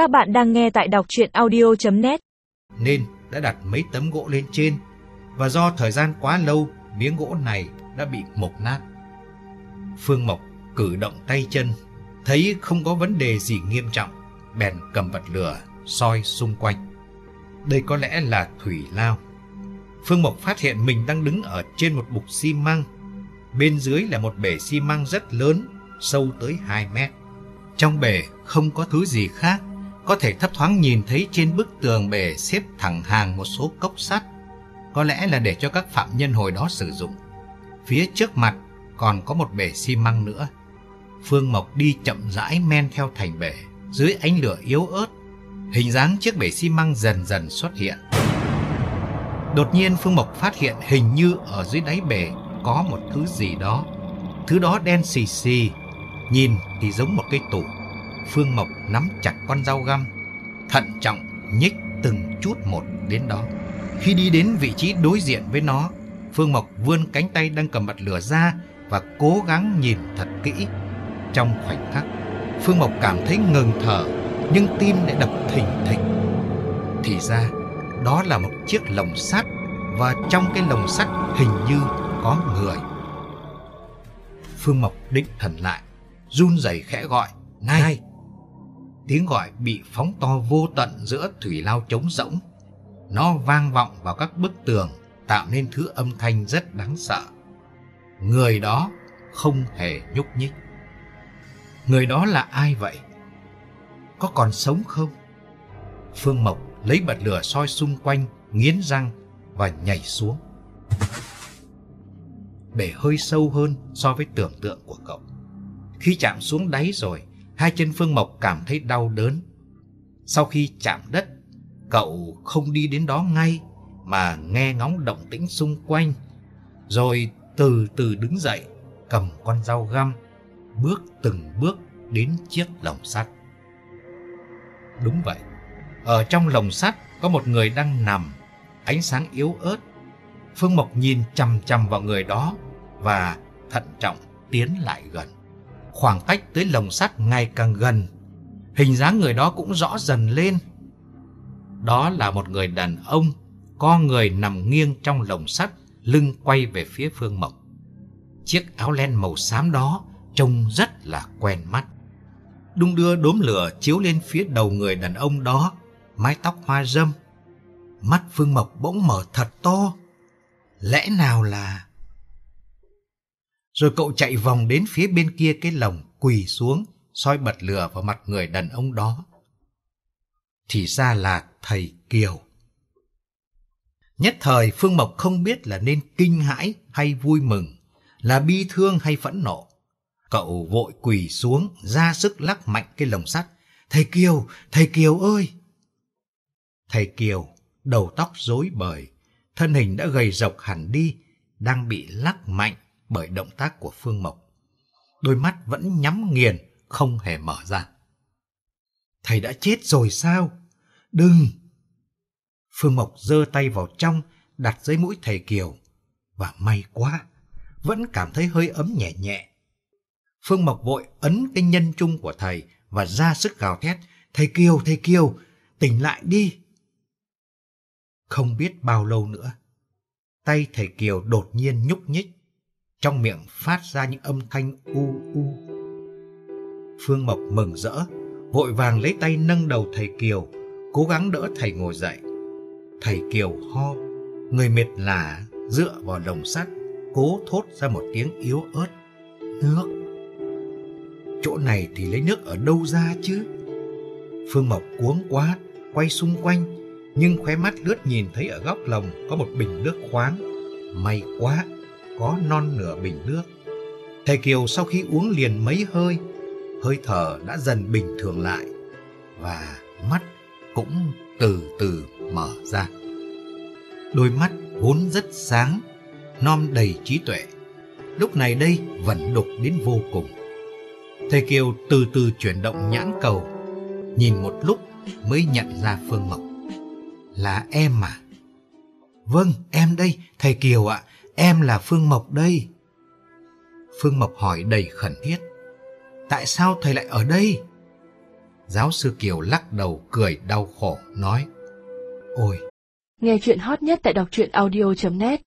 Các bạn đang nghe tại đọc chuyện audio.net Nên đã đặt mấy tấm gỗ lên trên và do thời gian quá lâu miếng gỗ này đã bị mục nát. Phương Mộc cử động tay chân thấy không có vấn đề gì nghiêm trọng bèn cầm bật lửa soi xung quanh. Đây có lẽ là thủy lao. Phương Mộc phát hiện mình đang đứng ở trên một bục xi măng. Bên dưới là một bể xi măng rất lớn, sâu tới 2 mét. Trong bể không có thứ gì khác, có thể thấp thoáng nhìn thấy trên bức tường bể xếp thẳng hàng một số cốc sắt. Có lẽ là để cho các phạm nhân hồi đó sử dụng. Phía trước mặt còn có một bể xi măng nữa. Phương Mộc đi chậm rãi men theo thành bể, dưới ánh lửa yếu ớt. Hình dáng chiếc bể xi măng dần dần xuất hiện. Đột nhiên Phương Mộc phát hiện hình như ở dưới đáy bể có một thứ gì đó. Thứ đó đen xì xì, nhìn thì giống một cái tủ. Phương Mộc nắm chặt con dao găm, thận trọng nhích từng chút một đến đó. Khi đi đến vị trí đối diện với nó, Phương Mộc vươn cánh tay đang cầm bật lửa ra và cố gắng nhìn thật kỹ. Trong khoảnh khắc, Phương Mộc cảm thấy ngừng thở, nhưng tim lại đập thình thịch. Thì ra, đó là một chiếc lồng sắt và trong cái lồng sắt hình như có người. Phương Mộc định thần lại, run rẩy khẽ gọi, "Này!" Tiếng gọi bị phóng to vô tận giữa thủy lao trống rỗng. Nó vang vọng vào các bức tường, tạo nên thứ âm thanh rất đáng sợ. Người đó không hề nhúc nhích. Người đó là ai vậy? Có còn sống không? Phương Mộc lấy bật lửa soi xung quanh, nghiến răng và nhảy xuống. Bể hơi sâu hơn so với tưởng tượng của cậu. Khi chạm xuống đáy rồi, hai chân Phương Mộc cảm thấy đau đớn. Sau khi chạm đất, cậu không đi đến đó ngay mà nghe ngóng động tĩnh xung quanh, rồi từ từ đứng dậy, cầm con dao găm, bước từng bước đến chiếc lồng sắt. Đúng vậy, ở trong lồng sắt có một người đang nằm, ánh sáng yếu ớt. Phương Mộc nhìn chằm chằm vào người đó và thận trọng tiến lại gần. Khoảng cách tới lồng sắt ngày càng gần, hình dáng người đó cũng rõ dần lên. Đó là một người đàn ông, có người nằm nghiêng trong lồng sắt, lưng quay về phía Phương Mộc. Chiếc áo len màu xám đó trông rất là quen mắt. Đung đưa đốm lửa chiếu lên phía đầu người đàn ông đó, mái tóc hoa râm. Mắt Phương Mộc bỗng mở thật to. Lẽ nào là... Rồi cậu chạy vòng đến phía bên kia cái lồng, quỳ xuống, soi bật lửa vào mặt người đàn ông đó. Thì ra là thầy Kiều. Nhất thời Phương Mộc không biết là nên kinh hãi hay vui mừng, là bi thương hay phẫn nộ. Cậu vội quỳ xuống, ra sức lắc mạnh cái lồng sắt. Thầy Kiều, thầy Kiều ơi! Thầy Kiều, đầu tóc rối bời, thân hình đã gầy rộc hẳn đi, đang bị lắc mạnh bởi động tác của Phương Mộc. Đôi mắt vẫn nhắm nghiền, không hề mở ra. Thầy đã chết rồi sao? Đừng! Phương Mộc giơ tay vào trong, đặt dưới mũi thầy Kiều. Và may quá, vẫn cảm thấy hơi ấm nhẹ nhẹ. Phương Mộc vội ấn cái nhân trung của thầy và ra sức gào thét. Thầy Kiều, thầy Kiều, tỉnh lại đi. Không biết bao lâu nữa, tay thầy Kiều đột nhiên nhúc nhích, trong miệng phát ra những âm thanh u u. Phương Mộc mừng rỡ, vội vàng lấy tay nâng đầu thầy Kiều, cố gắng đỡ thầy ngồi dậy. Thầy Kiều ho, người mệt lả dựa vào lồng sắt, cố thốt ra một tiếng yếu ớt. Nước. Chỗ này thì lấy nước ở đâu ra chứ? Phương Mộc cuống quá, quay xung quanh, nhưng khóe mắt lướt nhìn thấy ở góc lồng có một bình nước khoáng. May quá, có non nửa bình nước. Thầy Kiều sau khi uống liền mấy hơi, hơi thở đã dần bình thường lại và mắt cũng từ từ mở ra. Đôi mắt vốn rất sáng, non đầy trí tuệ, lúc này đây vẫn đục đến vô cùng. Thầy Kiều từ từ chuyển động nhãn cầu, nhìn một lúc mới nhận ra Phương Mộc. Là em à? Vâng, em đây, thầy Kiều ạ, em là Phương Mộc đây. Phương Mộc hỏi đầy khẩn thiết. Tại sao thầy lại ở đây? Giáo sư Kiều lắc đầu cười đau khổ, nói Ôi! Nghe chuyện hot nhất tại đọc truyện audio.net